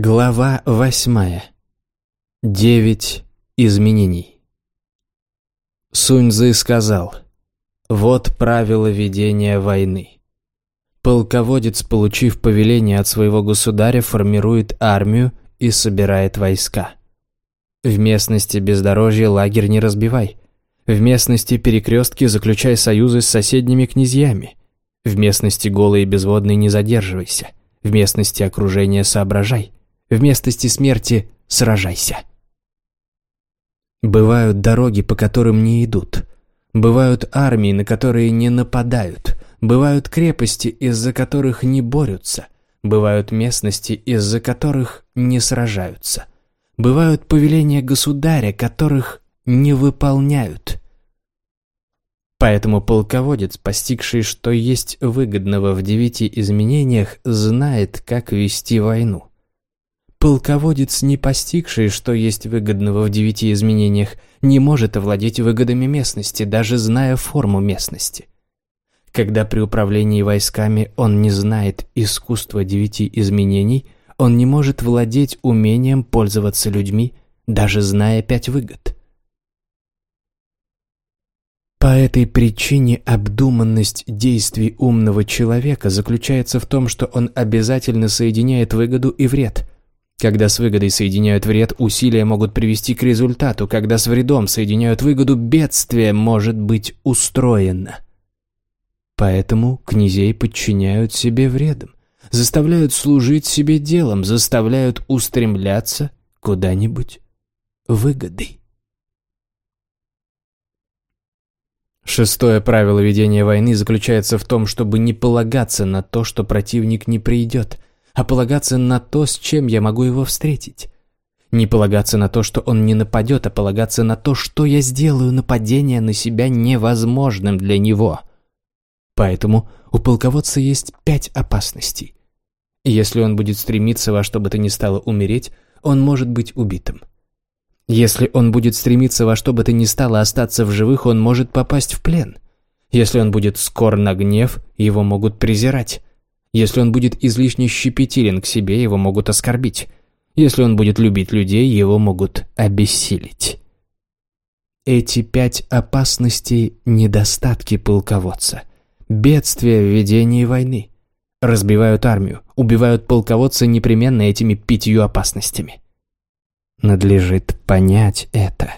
Глава восьмая. Девять изменений. Суньцзы сказал, «Вот правило ведения войны. Полководец, получив повеление от своего государя, формирует армию и собирает войска. В местности бездорожья лагерь не разбивай. В местности перекрестки заключай союзы с соседними князьями. В местности голой и безводной не задерживайся. В местности окружения соображай. В местности смерти сражайся. Бывают дороги, по которым не идут. Бывают армии, на которые не нападают. Бывают крепости, из-за которых не борются. Бывают местности, из-за которых не сражаются. Бывают повеления государя, которых не выполняют. Поэтому полководец, постигший, что есть выгодного в девяти изменениях, знает, как вести войну. Полководец, не постигший, что есть выгодного в девяти изменениях, не может овладеть выгодами местности, даже зная форму местности. Когда при управлении войсками он не знает искусства девяти изменений, он не может владеть умением пользоваться людьми, даже зная пять выгод. По этой причине обдуманность действий умного человека заключается в том, что он обязательно соединяет выгоду и вред – когда с выгодой соединяют вред, усилия могут привести к результату. Когда с вредом соединяют выгоду, бедствие может быть устроено. Поэтому князей подчиняют себе вредом, заставляют служить себе делом, заставляют устремляться куда-нибудь выгодой. Шестое правило ведения войны заключается в том, чтобы не полагаться на то, что противник не придет – а полагаться на то, с чем я могу его встретить. Не полагаться на то, что он не нападет, а полагаться на то, что я сделаю нападение на себя невозможным для него. Поэтому у полководца есть пять опасностей. Если он будет стремиться во что бы то ни стало умереть, он может быть убитым. Если он будет стремиться во что бы то ни стало остаться в живых, он может попасть в плен. Если он будет скор на гнев, его могут презирать. Если он будет излишне щепетилен к себе, его могут оскорбить. Если он будет любить людей, его могут обессилить. Эти пять опасностей – недостатки полководца. Бедствия в ведении войны. Разбивают армию, убивают полководца непременно этими пятью опасностями. Надлежит понять это.